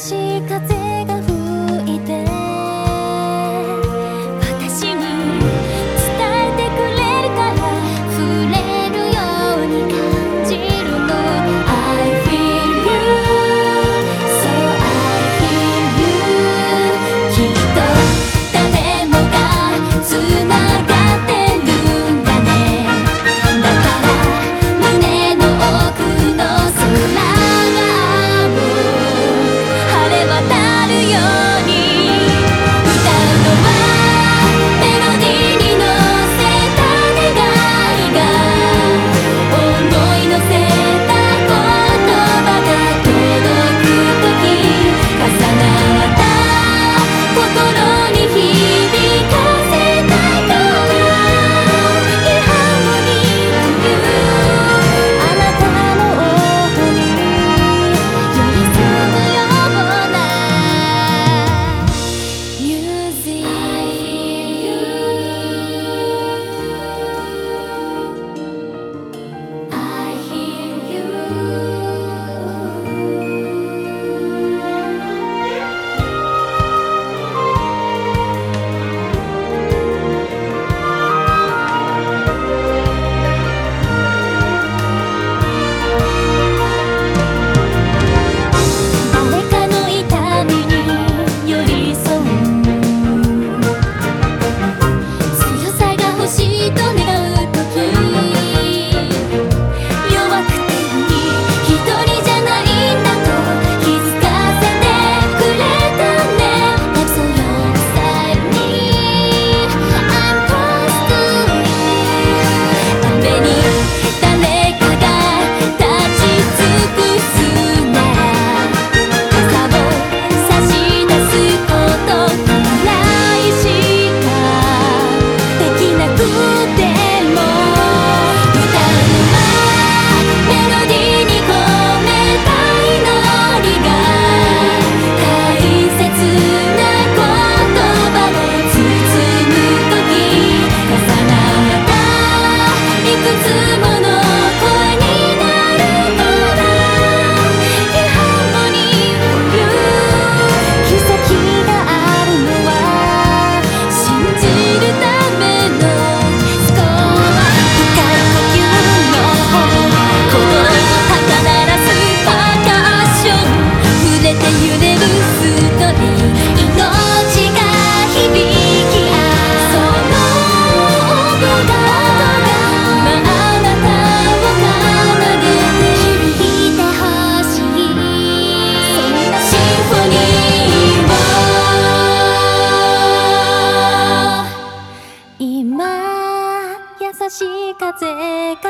しい風風が